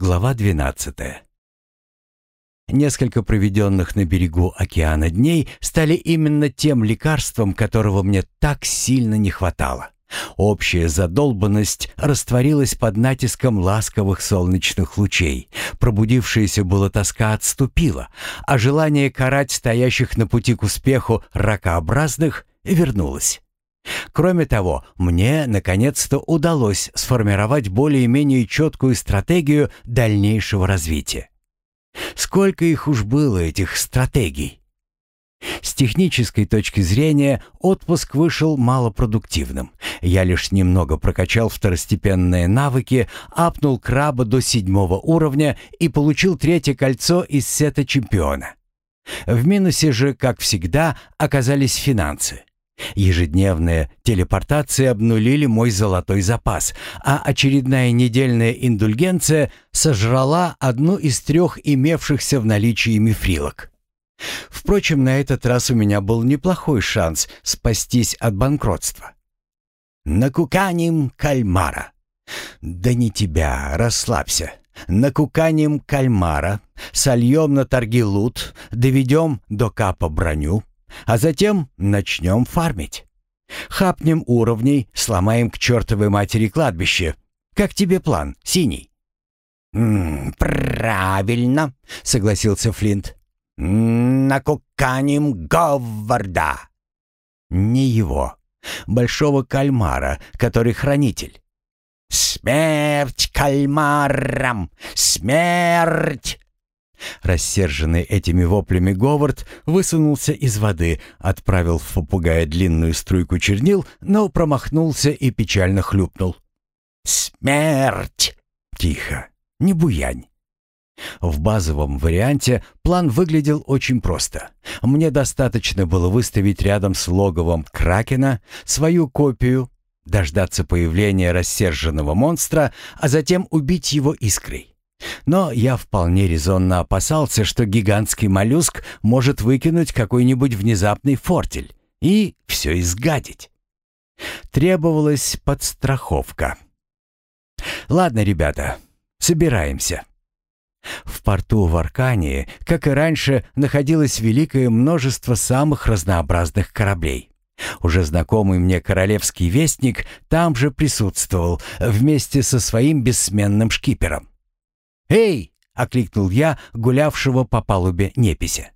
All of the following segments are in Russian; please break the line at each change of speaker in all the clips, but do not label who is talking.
Глава 12. Несколько проведенных на берегу океана дней стали именно тем лекарством, которого мне так сильно не хватало. Общая задолбанность растворилась под натиском ласковых солнечных лучей. Пробудившаяся была тоска отступила, а желание карать стоящих на пути к успеху ракообразных вернулось. Кроме того, мне наконец-то удалось сформировать более-менее четкую стратегию дальнейшего развития. Сколько их уж было, этих стратегий? С технической точки зрения отпуск вышел малопродуктивным. Я лишь немного прокачал второстепенные навыки, апнул краба до седьмого уровня и получил третье кольцо из сета чемпиона. В минусе же, как всегда, оказались финансы. Ежедневные телепортации обнулили мой золотой запас, а очередная недельная индульгенция сожрала одну из трех имевшихся в наличии мифрилок. Впрочем, на этот раз у меня был неплохой шанс спастись от банкротства. «Накуканим кальмара». «Да не тебя, расслабься. Накуканим кальмара, сольем на торги лут, доведем до капа броню, а затем начнем фармить. Хапнем уровней, сломаем к чертовой матери кладбище. Как тебе план, Синий?»
«М -м, «Правильно», — согласился Флинт. «Накуканим Говарда».
«Не его. Большого кальмара, который хранитель».
«Смерть кальмарам! Смерть!»
Рассерженный этими воплями Говард высунулся из воды, отправил в попугая длинную струйку чернил, но промахнулся и печально хлюпнул.
«Смерть!»
«Тихо, не буянь!» В базовом варианте план выглядел очень просто. Мне достаточно было выставить рядом с логовом Кракена свою копию, дождаться появления рассерженного монстра, а затем убить его искрой. Но я вполне резонно опасался, что гигантский моллюск может выкинуть какой-нибудь внезапный фортель и все изгадить. Требовалась подстраховка. Ладно, ребята, собираемся. В порту в Аркании, как и раньше, находилось великое множество самых разнообразных кораблей. Уже знакомый мне королевский вестник там же присутствовал вместе со своим бессменным шкипером. «Эй!» — окликнул я гулявшего по палубе непися.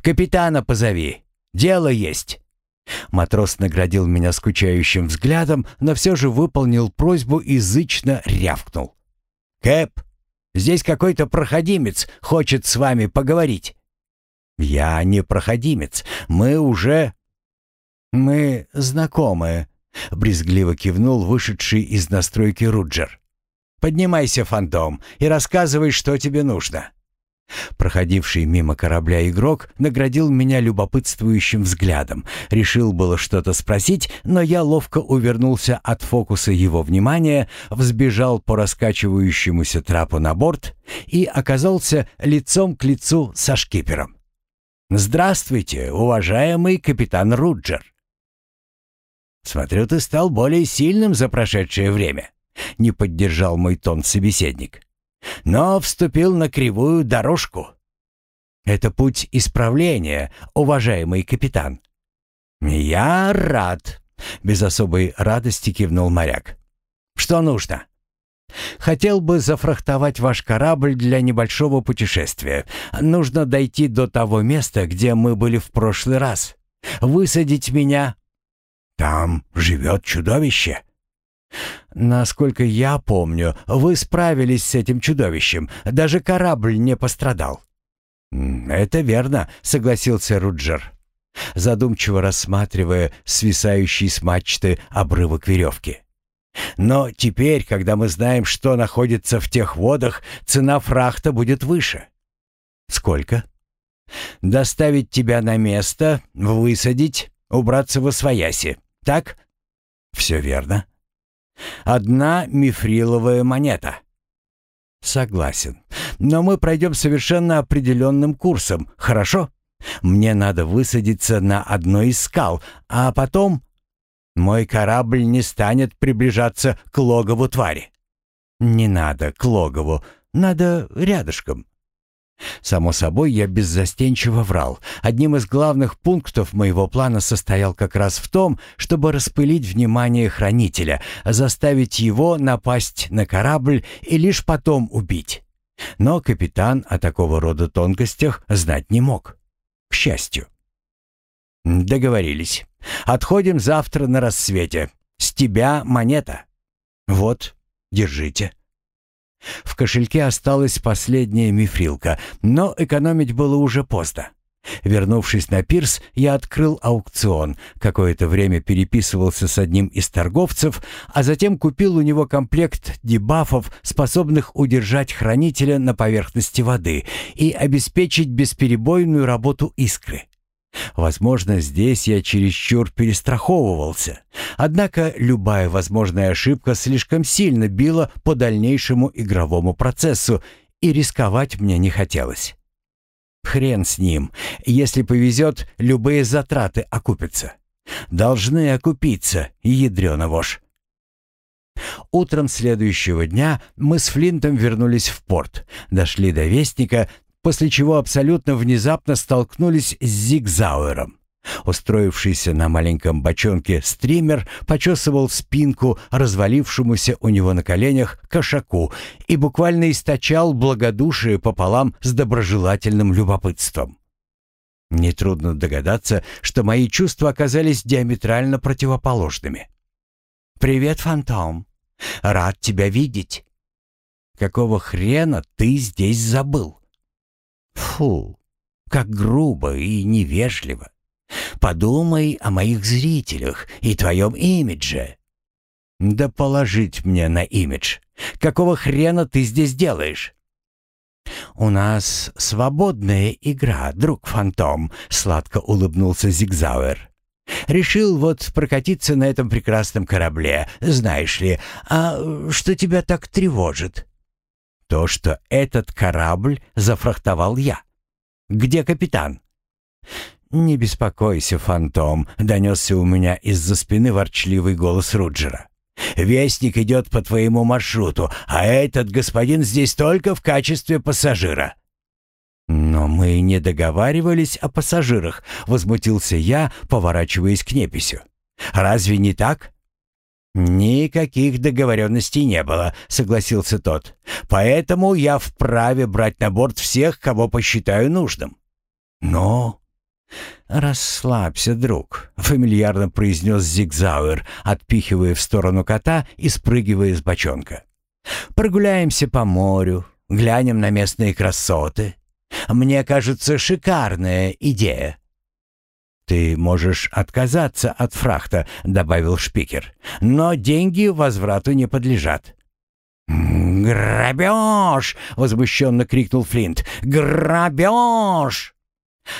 «Капитана позови! Дело есть!» Матрос наградил меня скучающим взглядом, но все же выполнил просьбу и зычно рявкнул. «Кэп, здесь какой-то проходимец хочет с вами поговорить». «Я не проходимец. Мы уже...» «Мы знакомые», — брезгливо кивнул вышедший из настройки Руджер. Поднимайся, фантом, и рассказывай, что тебе нужно». Проходивший мимо корабля игрок наградил меня любопытствующим взглядом. Решил было что-то спросить, но я ловко увернулся от фокуса его внимания, взбежал по раскачивающемуся трапу на борт и оказался лицом к лицу со шкипером. «Здравствуйте, уважаемый капитан Руджер!» «Смотрю, ты стал более сильным за прошедшее время. — не поддержал мой тон собеседник. «Но вступил на кривую дорожку. Это путь исправления, уважаемый капитан». «Я рад», — без особой радости кивнул моряк. «Что нужно?» «Хотел бы зафрахтовать ваш корабль для небольшого путешествия. Нужно дойти до того места, где мы были в прошлый раз. Высадить меня...» «Там живет чудовище», Насколько я помню, вы справились с этим чудовищем. Даже корабль не пострадал. Это верно, согласился Руджер, задумчиво рассматривая свисающий с мачты обрывок веревки. Но теперь, когда мы знаем, что находится в тех водах, цена фрахта будет выше. Сколько? Доставить тебя на место, высадить, убраться во свояси. Так? Все верно. Одна мифриловая монета. Согласен. Но мы пройдем совершенно определенным курсом, хорошо? Мне надо высадиться на одной из скал, а потом... Мой корабль не станет приближаться к логову твари. Не надо к логову. Надо рядышком». Само собой, я беззастенчиво врал. Одним из главных пунктов моего плана состоял как раз в том, чтобы распылить внимание хранителя, заставить его напасть на корабль и лишь потом убить. Но капитан о такого рода тонкостях знать не мог. К счастью. «Договорились. Отходим завтра на рассвете. С тебя монета. Вот, держите». В кошельке осталась последняя мифрилка, но экономить было уже поздно. Вернувшись на пирс, я открыл аукцион, какое-то время переписывался с одним из торговцев, а затем купил у него комплект дебафов, способных удержать хранителя на поверхности воды и обеспечить бесперебойную работу искры. Возможно, здесь я чересчур перестраховывался. Однако любая возможная ошибка слишком сильно била по дальнейшему игровому процессу, и рисковать мне не хотелось. Хрен с ним. Если повезет, любые затраты окупятся. Должны окупиться, ядрёна вошь. Утром следующего дня мы с Флинтом вернулись в порт, дошли до Вестника, после чего абсолютно внезапно столкнулись с Зигзауэром. Устроившийся на маленьком бочонке стример почесывал спинку развалившемуся у него на коленях кошаку и буквально источал благодушие пополам с доброжелательным любопытством. Нетрудно догадаться, что мои чувства оказались диаметрально противоположными. «Привет, фантом! Рад тебя видеть!» «Какого хрена ты здесь забыл?» Фу, как грубо и невежливо. Подумай о моих зрителях и твоем имидже. Да положить мне на имидж. Какого хрена ты здесь делаешь? «У нас свободная игра, друг Фантом», — сладко улыбнулся Зигзауэр. «Решил вот прокатиться на этом прекрасном корабле, знаешь ли. А что тебя так тревожит?» То, что этот корабль зафрахтовал я. Где капитан? «Не беспокойся, фантом», — донесся у меня из-за спины ворчливый голос Руджера. «Вестник идет по твоему маршруту, а этот господин здесь только в качестве пассажира». «Но мы не договаривались о пассажирах», — возмутился я, поворачиваясь к неписью. «Разве не так?» «Никаких договоренностей не было», — согласился тот. «Поэтому я вправе брать на борт всех, кого посчитаю нужным». «Но...» «Расслабься, друг», — фамильярно произнес Зигзауэр, отпихивая в сторону кота и спрыгивая с бочонка. «Прогуляемся по морю, глянем на местные красоты. Мне кажется, шикарная идея». «Ты можешь отказаться от фрахта», — добавил шпикер. «Но деньги возврату не подлежат».
«Грабеж!» — возмущенно крикнул Флинт. «Грабеж!»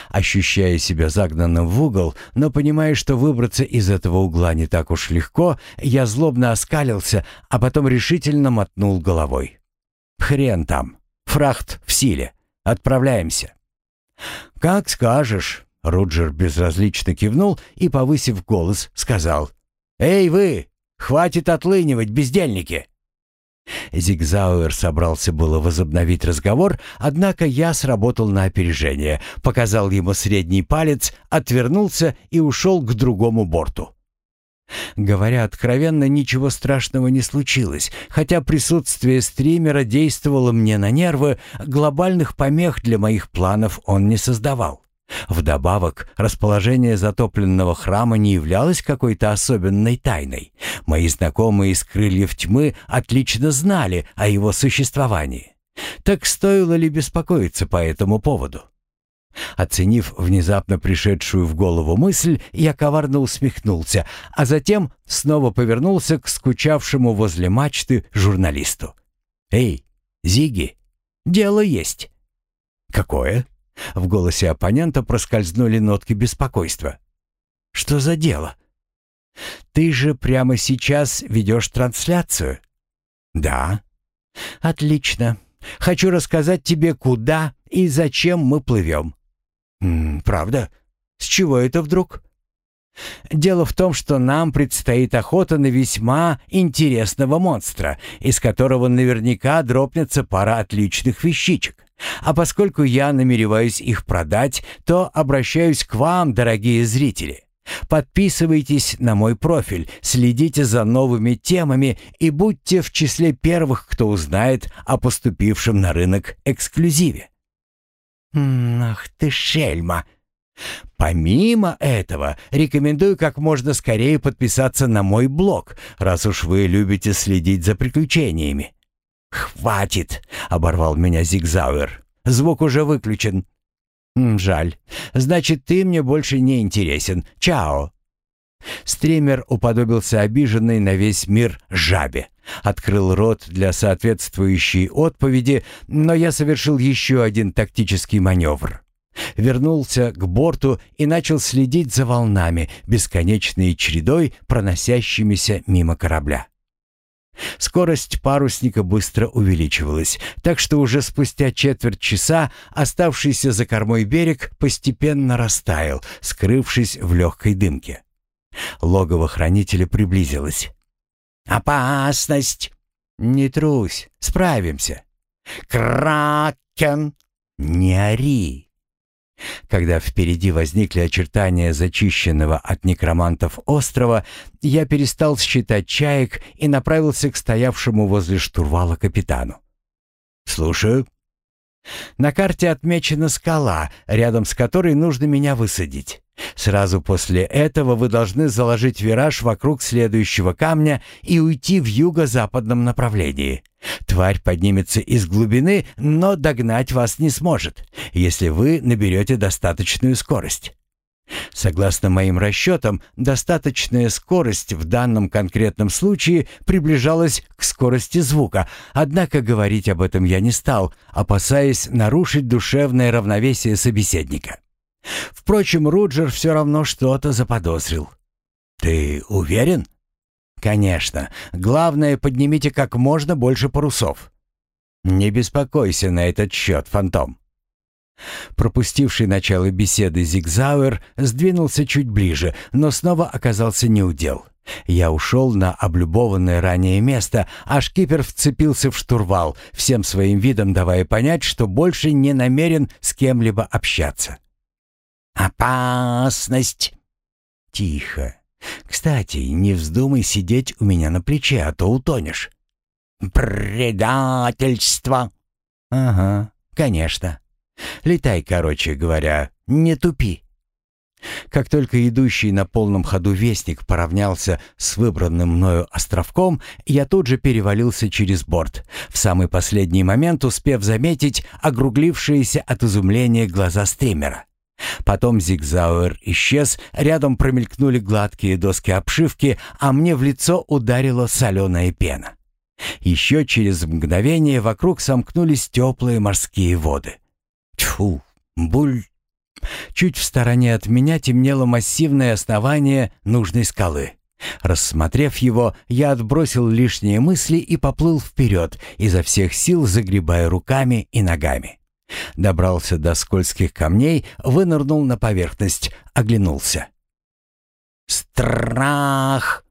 Ощущая себя загнанным в угол, но понимая, что выбраться из этого угла не так уж легко, я злобно оскалился, а потом решительно мотнул головой. «Хрен там! Фрахт в силе! Отправляемся!» «Как скажешь!» Руджер безразлично кивнул и, повысив голос, сказал «Эй вы! Хватит отлынивать, бездельники!» Зигзауэр собрался было возобновить разговор, однако я сработал на опережение, показал ему средний палец, отвернулся и ушел к другому борту. Говоря откровенно, ничего страшного не случилось, хотя присутствие стримера действовало мне на нервы, глобальных помех для моих планов он не создавал. Вдобавок, расположение затопленного храма не являлось какой-то особенной тайной. Мои знакомые из крыльев тьмы отлично знали о его существовании. Так стоило ли беспокоиться по этому поводу? Оценив внезапно пришедшую в голову мысль, я коварно усмехнулся, а затем снова повернулся к скучавшему возле мачты журналисту. «Эй, Зиги, дело есть». «Какое?» В голосе оппонента проскользнули нотки беспокойства. «Что за дело?» «Ты же прямо сейчас ведешь трансляцию?» «Да». «Отлично. Хочу рассказать тебе, куда и зачем мы плывем». «М -м, «Правда? С чего это вдруг?» Дело в том, что нам предстоит охота на весьма интересного монстра, из которого наверняка дропнется пара отличных вещичек. А поскольку я намереваюсь их продать, то обращаюсь к вам, дорогие зрители. Подписывайтесь на мой профиль, следите за новыми темами и будьте в числе первых, кто узнает о поступившем на рынок эксклюзиве. Ах ты шельма! Помимо этого, рекомендую как можно скорее подписаться на мой блог, раз уж вы любите следить за приключениями. «Хватит!» — оборвал меня Зигзауэр. «Звук уже выключен». «Жаль. Значит, ты мне больше не интересен. Чао!» Стример уподобился обиженной на весь мир жабе. Открыл рот для соответствующей отповеди, но я совершил еще один тактический маневр. Вернулся к борту и начал следить за волнами, бесконечной чередой, проносящимися мимо корабля. Скорость парусника быстро увеличивалась, так что уже спустя четверть часа оставшийся за кормой берег постепенно растаял, скрывшись в легкой дымке. Логово хранителя приблизилось. «Опасность!» «Не трусь, справимся!» «Кракен!» «Не ори!» Когда впереди возникли очертания зачищенного от некромантов острова, я перестал считать чаек и направился к стоявшему возле штурвала капитану. «Слушаю». На карте отмечена скала, рядом с которой нужно меня высадить. Сразу после этого вы должны заложить вираж вокруг следующего камня и уйти в юго-западном направлении. Тварь поднимется из глубины, но догнать вас не сможет, если вы наберете достаточную скорость. Согласно моим расчетам, достаточная скорость в данном конкретном случае приближалась к скорости звука, однако говорить об этом я не стал, опасаясь нарушить душевное равновесие собеседника. Впрочем, Руджер все равно что-то заподозрил. «Ты уверен?» «Конечно. Главное, поднимите как можно больше парусов». «Не беспокойся на этот счет, Фантом». Пропустивший начало беседы Зигзауэр сдвинулся чуть ближе, но снова оказался неудел. Я ушел на облюбованное ранее место, а шкипер вцепился в штурвал, всем своим видом давая понять, что больше не намерен с кем-либо общаться. «Опасность!» «Тихо. Кстати, не вздумай сидеть у меня на плече, а то утонешь». «Предательство!» «Ага, конечно. Летай, короче говоря, не тупи». Как только идущий на полном ходу вестник поравнялся с выбранным мною островком, я тут же перевалился через борт, в самый последний момент успев заметить огруглившиеся от изумления глаза стримера. Потом Зигзауэр исчез, рядом промелькнули гладкие доски обшивки, а мне в лицо ударила соленая пена. Еще через мгновение вокруг сомкнулись теплые морские воды. Тьфу, буль. Чуть в стороне от меня темнело массивное основание нужной скалы. Рассмотрев его, я отбросил лишние мысли и поплыл вперед, изо всех сил загребая руками и ногами. Добрался до скользких камней, вынырнул на поверхность, оглянулся. «Страх!»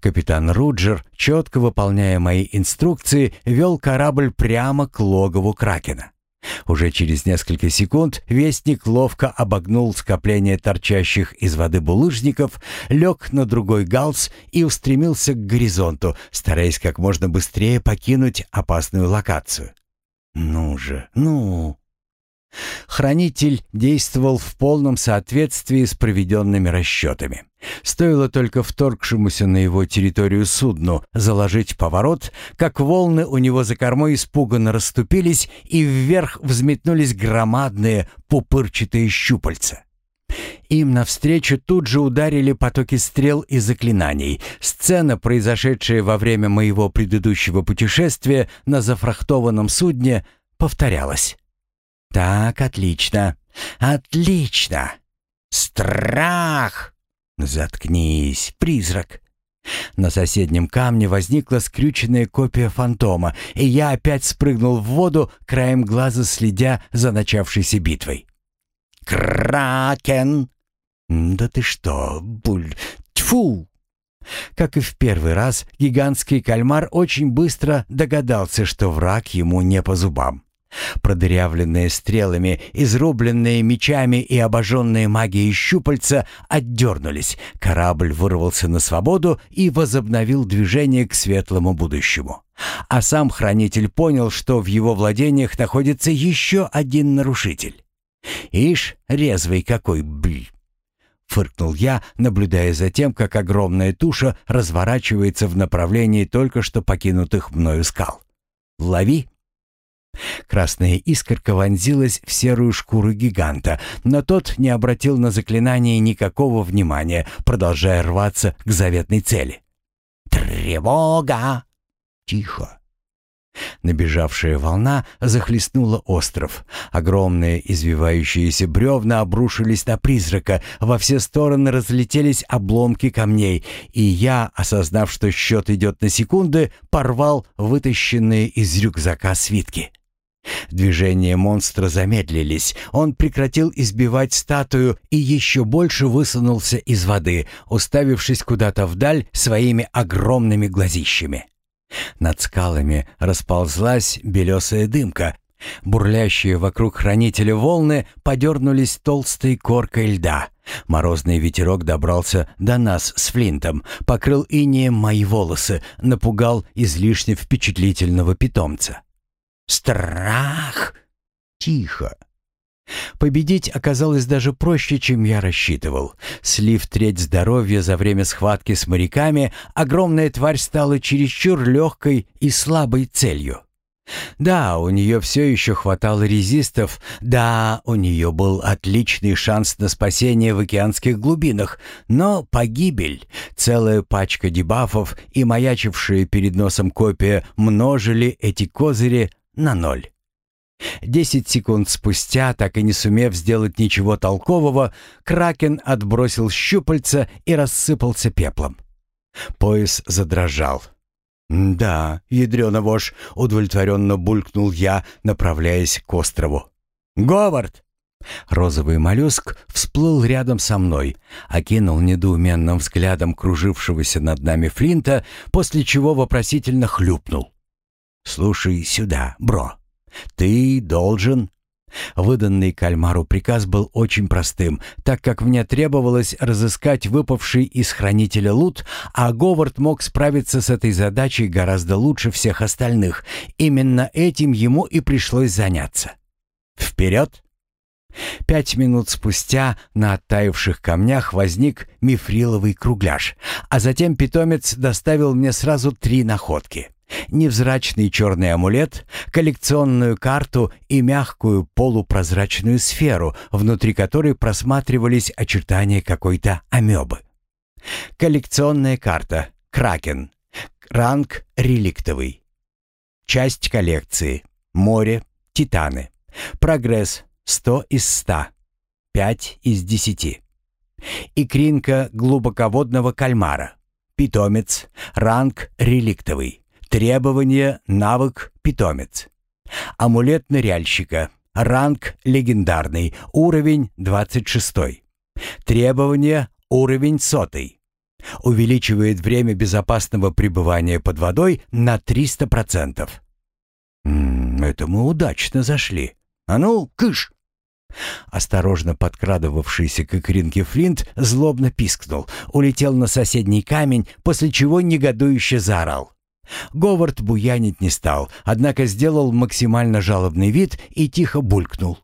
Капитан Руджер, четко выполняя мои инструкции, вел корабль прямо к логову Кракена. Уже через несколько секунд вестник ловко обогнул скопление торчащих из воды булыжников, лег на другой галс и устремился к горизонту, стараясь как можно быстрее покинуть опасную локацию. «Ну же, ну!» Хранитель действовал в полном соответствии с проведенными расчетами. Стоило только вторгшемуся на его территорию судну заложить поворот, как волны у него за кормой испуганно расступились и вверх взметнулись громадные пупырчатые щупальца. Им навстречу тут же ударили потоки стрел и заклинаний. Сцена, произошедшая во время моего предыдущего путешествия на зафрахтованном судне, повторялась. «Так, отлично. Отлично. Страх!» «Заткнись, призрак!» На соседнем камне возникла скрюченная копия фантома, и я опять спрыгнул в воду, краем глаза следя за начавшейся битвой. «Кракен!» «Да ты что, буль... Тьфу!» Как и в первый раз, гигантский кальмар очень быстро догадался, что враг ему не по зубам. Продырявленные стрелами, изрубленные мечами и обожженные магией щупальца отдернулись. Корабль вырвался на свободу и возобновил движение к светлому будущему. А сам хранитель понял, что в его владениях находится еще один нарушитель. «Ишь, резвый какой, бль!» Фыркнул я, наблюдая за тем, как огромная туша разворачивается в направлении только что покинутых мною скал. «Лови!» Красная искорка вонзилась в серую шкуру гиганта, но тот не обратил на заклинание никакого внимания, продолжая рваться к заветной цели. «Тревога!» «Тихо!» Набежавшая волна захлестнула остров. Огромные извивающиеся бревна обрушились на призрака, во все стороны разлетелись обломки камней, и я, осознав, что счет идет на секунды, порвал вытащенные из рюкзака свитки. Движения монстра замедлились. Он прекратил избивать статую и еще больше высунулся из воды, уставившись куда-то вдаль своими огромными глазищами. Над скалами расползлась белесая дымка. Бурлящие вокруг хранителя волны подернулись толстой коркой льда. Морозный ветерок добрался до нас с Флинтом, покрыл инеем мои волосы, напугал излишне впечатлительного питомца. «Страх!» «Тихо!» Победить оказалось даже проще, чем я рассчитывал. Слив треть здоровья за время схватки с моряками, огромная тварь стала чересчур легкой и слабой целью. Да, у нее все еще хватало резистов, да, у нее был отличный шанс на спасение в океанских глубинах, но погибель, целая пачка дебафов и маячившая перед носом копия множили эти козыри на ноль. Десять секунд спустя, так и не сумев сделать ничего толкового, Кракен отбросил щупальца и рассыпался пеплом. Пояс задрожал. «Да, ядрёна вошь», — удовлетворенно булькнул я, направляясь к острову. «Говард!» Розовый моллюск всплыл рядом со мной, окинул недоуменным взглядом кружившегося над нами Флинта, после чего вопросительно хлюпнул. «Слушай сюда, бро». «Ты должен...» Выданный кальмару приказ был очень простым, так как мне требовалось разыскать выпавший из хранителя лут, а Говард мог справиться с этой задачей гораздо лучше всех остальных. Именно этим ему и пришлось заняться. «Вперед!» Пять минут спустя на оттаивших камнях возник мифриловый кругляш, а затем питомец доставил мне сразу три находки невзрачный черный амулет, коллекционную карту и мягкую полупрозрачную сферу, внутри которой просматривались очертания какой-то амебы. Коллекционная карта «Кракен». Ранг «Реликтовый». Часть коллекции «Море», «Титаны». Прогресс 100 из 100. 5 из 10. Икринка глубоководного кальмара. Питомец. Ранг «Реликтовый». Требование навык питомец. Амулет ныряльщика. Ранг легендарный. Уровень 26. Требование уровень сотый. Увеличивает время безопасного пребывания под водой на 300%. М -м, это мы удачно зашли. А ну, кыш! Осторожно подкрадывавшийся к икринке Флинт злобно пискнул, улетел на соседний камень, после чего негодующе заорал. Говард буянить не стал, однако сделал максимально жалобный вид и тихо булькнул.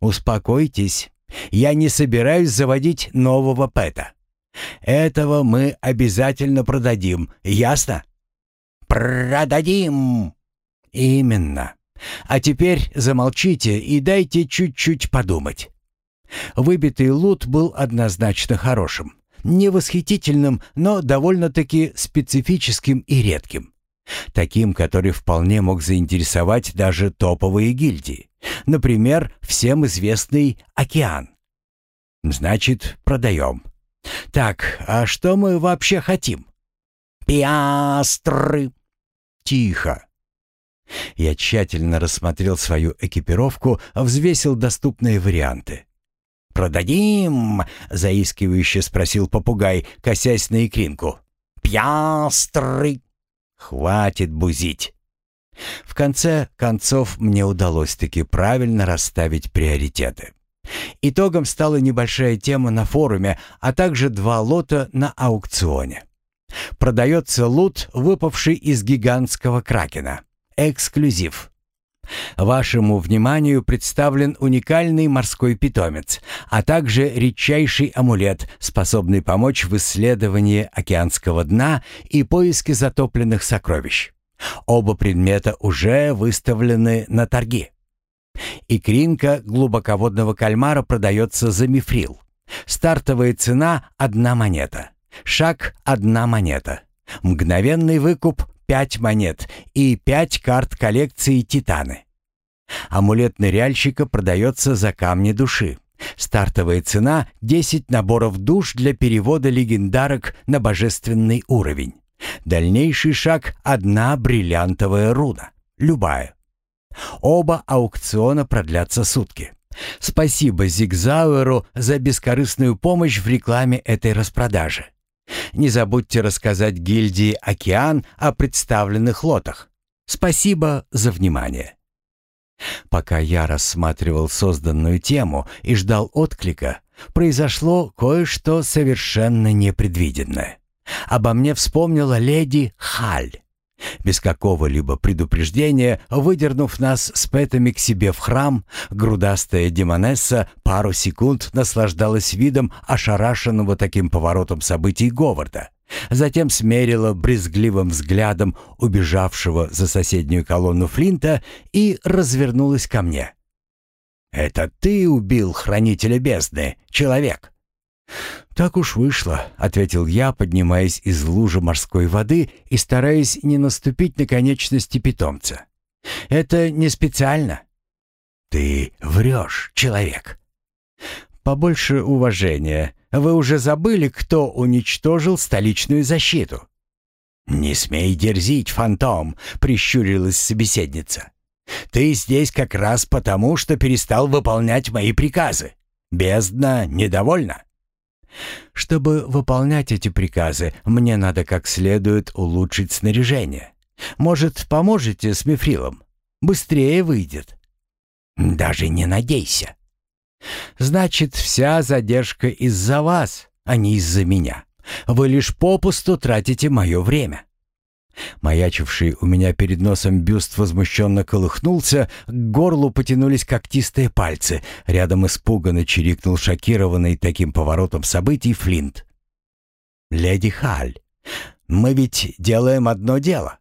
«Успокойтесь, я не собираюсь заводить нового Пэта. Этого мы обязательно продадим, ясно?» «Продадим!» «Именно. А теперь замолчите и дайте чуть-чуть подумать». Выбитый лут был однозначно хорошим. Не восхитительным, но довольно-таки специфическим и редким. Таким, который вполне мог заинтересовать даже топовые гильдии. Например, всем известный «Океан». Значит, продаем. Так, а что мы вообще хотим? Пиастры. Тихо. Я тщательно рассмотрел свою экипировку, взвесил доступные варианты.
Продадим?» — заискивающе спросил попугай, косясь на икринку. «Пьястры!»
«Хватит бузить!» В конце концов мне удалось таки правильно расставить приоритеты. Итогом стала небольшая тема на форуме, а также два лота на аукционе. Продается лут, выпавший из гигантского кракена. Эксклюзив. Вашему вниманию представлен уникальный морской питомец, а также редчайший амулет, способный помочь в исследовании океанского дна и поиске затопленных сокровищ. Оба предмета уже выставлены на торги. Икринка глубоководного кальмара продается за мифрил. Стартовая цена – одна монета. Шаг – одна монета. Мгновенный выкуп – пять монет и пять карт коллекции «Титаны». Амулет ныряльщика продается за камни души. Стартовая цена – 10 наборов душ для перевода легендарок на божественный уровень. Дальнейший шаг – одна бриллиантовая руна. Любая. Оба аукциона продлятся сутки. Спасибо Зигзауэру за бескорыстную помощь в рекламе этой распродажи. Не забудьте рассказать гильдии «Океан» о представленных лотах. Спасибо за внимание. Пока я рассматривал созданную тему и ждал отклика, произошло кое-что совершенно непредвиденное. Обо мне вспомнила леди Халь. Без какого-либо предупреждения, выдернув нас с Пэтами к себе в храм, грудастая демонесса пару секунд наслаждалась видом ошарашенного таким поворотом событий Говарда. Затем смерила брезгливым взглядом убежавшего за соседнюю колонну Флинта и развернулась ко мне. «Это ты убил хранителя бездны, человек?» «Так уж вышло», — ответил я, поднимаясь из лужи морской воды и стараясь не наступить на конечности питомца. «Это не специально». «Ты врешь, человек». «Побольше уважения. Вы уже забыли, кто уничтожил столичную защиту?» «Не смей дерзить, фантом», — прищурилась собеседница. «Ты здесь как раз потому, что перестал выполнять мои приказы. Бездна недовольна». Чтобы выполнять эти приказы, мне надо как следует улучшить снаряжение. Может, поможете с мифрилом? Быстрее выйдет. Даже не надейся. Значит, вся задержка из-за вас, а не из-за меня. Вы лишь попусту тратите мое время. Маячивший у меня перед носом бюст возмущенно колыхнулся, к горлу потянулись когтистые пальцы. Рядом испуганно чирикнул шокированный таким поворотом событий Флинт. «Леди Халь, мы ведь делаем одно дело.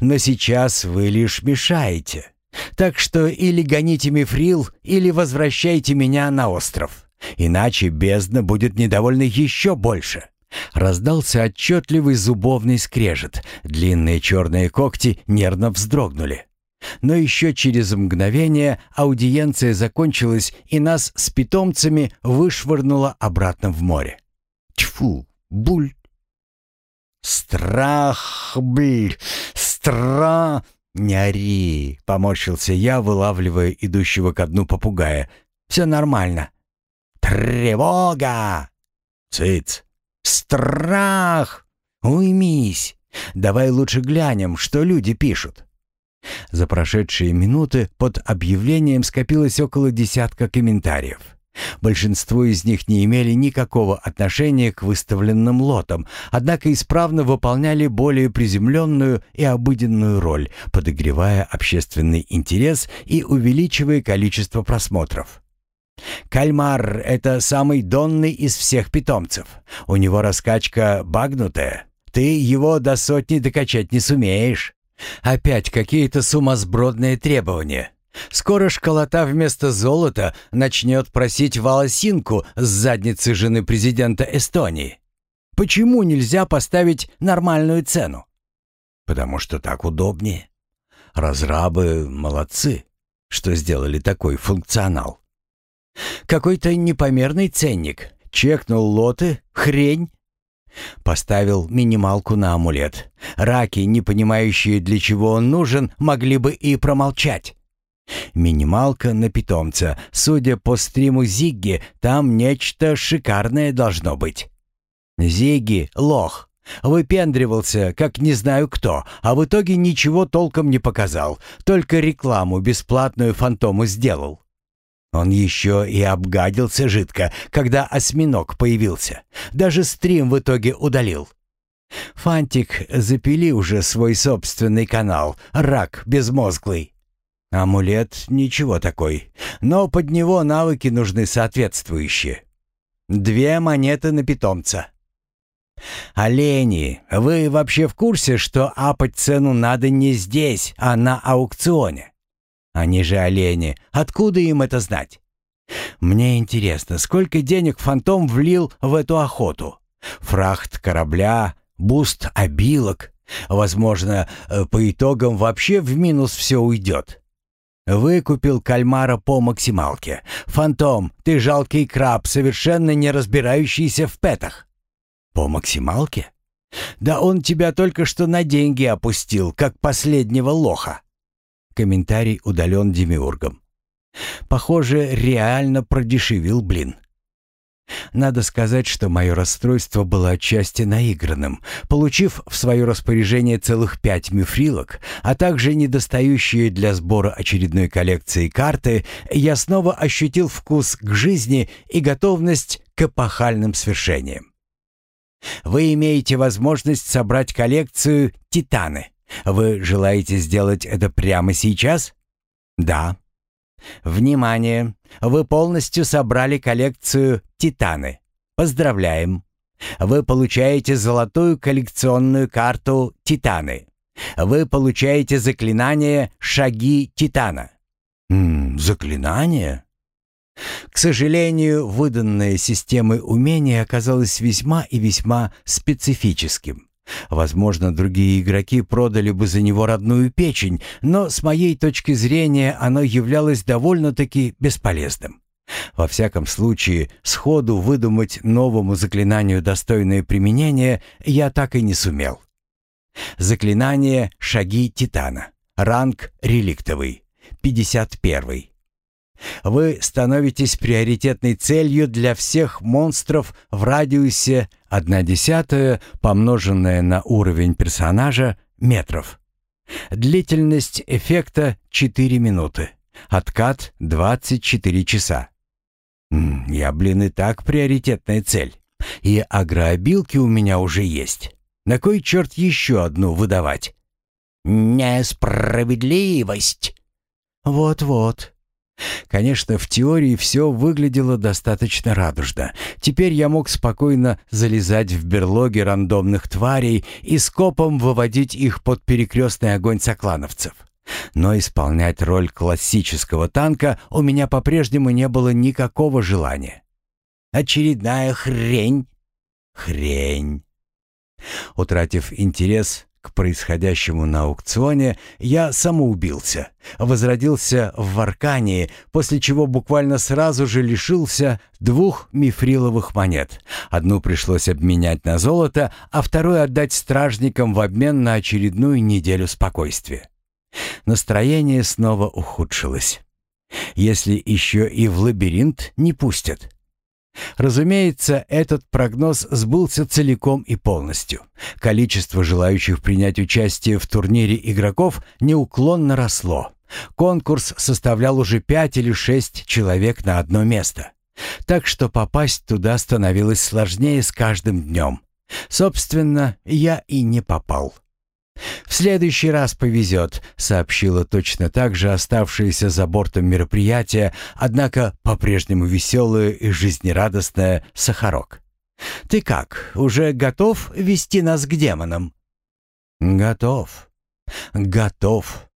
Но сейчас вы лишь мешаете. Так что или гоните мифрил, или возвращайте меня на остров. Иначе бездна будет недовольна еще больше». Раздался отчетливый зубовный скрежет. Длинные черные когти нервно вздрогнули. Но еще через мгновение аудиенция закончилась, и нас с питомцами вышвырнуло обратно в море. Тьфу, буль! «Страх, бль! Страх!» «Не ори!» — поморщился я, вылавливая идущего ко дну попугая. «Все нормально». «Тревога!» «Цыц! Страх! Уймись! Давай лучше глянем, что люди пишут. За прошедшие минуты под объявлением скопилось около десятка комментариев. Большинство из них не имели никакого отношения к выставленным лотам, однако исправно выполняли более приземленную и обыденную роль, подогревая общественный интерес и увеличивая количество просмотров. Кальмар — это самый донный из всех питомцев. У него раскачка багнутая. Ты его до сотни докачать не сумеешь. Опять какие-то сумасбродные требования. Скоро школота вместо золота начнет просить волосинку с задницы жены президента Эстонии. Почему нельзя поставить нормальную цену? Потому что так удобнее. Разрабы молодцы, что сделали такой функционал. Какой-то непомерный ценник. Чекнул лоты, хрень. Поставил минималку на амулет. Раки, не понимающие, для чего он нужен, могли бы и промолчать. Минималка на питомца. Судя по стриму Зигги, там нечто шикарное должно быть. Зигги — лох. Выпендривался, как не знаю кто, а в итоге ничего толком не показал, только рекламу бесплатную фантому сделал. Он еще и обгадился жидко, когда осьминог появился. Даже стрим в итоге удалил. Фантик, запили уже свой собственный канал, рак безмозглый. Амулет ничего такой, но под него навыки нужны соответствующие. Две монеты на питомца. «Олени, вы вообще в курсе, что апать цену надо не здесь, а на аукционе? Они же олени, откуда им это знать? Мне интересно, сколько денег Фантом влил в эту охоту? Фрахт корабля, буст обилок. Возможно, э, по итогам вообще в минус все уйдет. Выкупил кальмара по максималке. Фантом, ты жалкий краб, совершенно не разбирающийся в петах. По максималке? Да он тебя только что на деньги опустил, как последнего лоха. Комментарий удален демиургом. Похоже, реально продешевил блин. Надо сказать, что мое расстройство было отчасти наигранным. Получив в свое распоряжение целых пять мифрилок, а также недостающие для сбора очередной коллекции карты, я снова ощутил вкус к жизни и готовность к эпохальным свершениям. Вы имеете возможность собрать коллекцию «Титаны». Вы желаете сделать это прямо сейчас? Да. Внимание! Вы полностью собрали коллекцию «Титаны». Поздравляем! Вы получаете золотую коллекционную карту «Титаны». Вы получаете заклинание «Шаги Титана». М -м, заклинание? К сожалению, выданное системой умение оказалось весьма и весьма специфическим. Возможно, другие игроки продали бы за него родную печень, но с моей точки зрения оно являлось довольно-таки бесполезным. Во всяком случае, сходу выдумать новому заклинанию достойное применение я так и не сумел. Заклинание «Шаги Титана». Ранг реликтовый. 51. Вы становитесь приоритетной целью для всех монстров в радиусе 1 десятая, помноженная на уровень персонажа, метров. Длительность эффекта 4 минуты. Откат 24 часа. Я, блин, и так приоритетная цель. И агрообилки у меня уже есть. На кой черт еще одну выдавать? Несправедливость. Вот-вот. Конечно, в теории все выглядело достаточно радужно. Теперь я мог спокойно залезать в берлоги рандомных тварей и скопом выводить их под перекрестный огонь соклановцев. Но исполнять роль классического танка у меня по-прежнему не было никакого желания. Очередная хрень. Хрень. Утратив интерес, к происходящему на аукционе, я самоубился, возродился в Варкании, после чего буквально сразу же лишился двух мифриловых монет. Одну пришлось обменять на золото, а вторую отдать стражникам в обмен на очередную неделю спокойствия. Настроение снова ухудшилось. Если еще и в лабиринт не пустят, Разумеется, этот прогноз сбылся целиком и полностью. Количество желающих принять участие в турнире игроков неуклонно росло. Конкурс составлял уже пять или шесть человек на одно место. Так что попасть туда становилось сложнее с каждым днем. Собственно, я и не попал. «В следующий раз повезет», — сообщила точно так же оставшаяся за бортом мероприятия, однако по-прежнему веселая и жизнерадостная Сахарок. «Ты как, уже готов вести нас к демонам?» «Готов. Готов»,